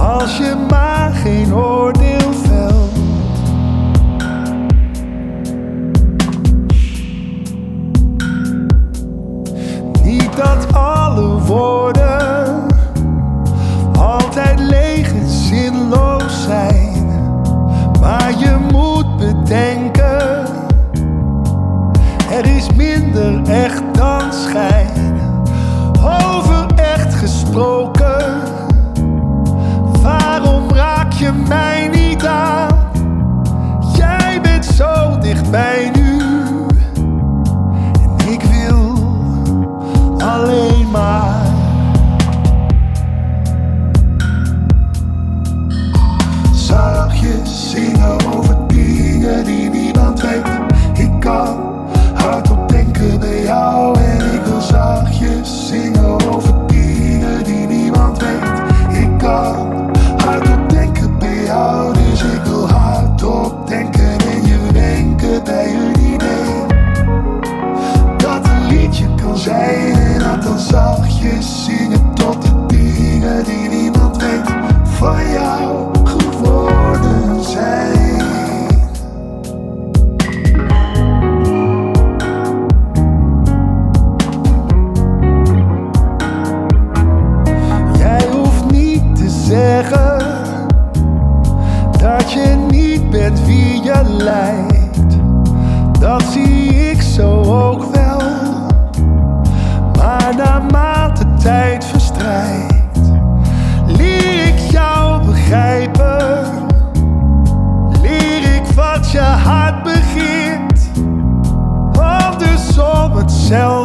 Als je maar geen oordeel velt. Niet dat alle woorden altijd leeg en zinloos zijn. Maar je moet bedenken, er is minder echt. flow Dan zag zachtjes zingen tot de dingen die niemand weet van jou geworden zijn. Jij hoeft niet te zeggen dat je niet bent wie je lijkt. tell